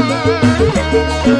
Música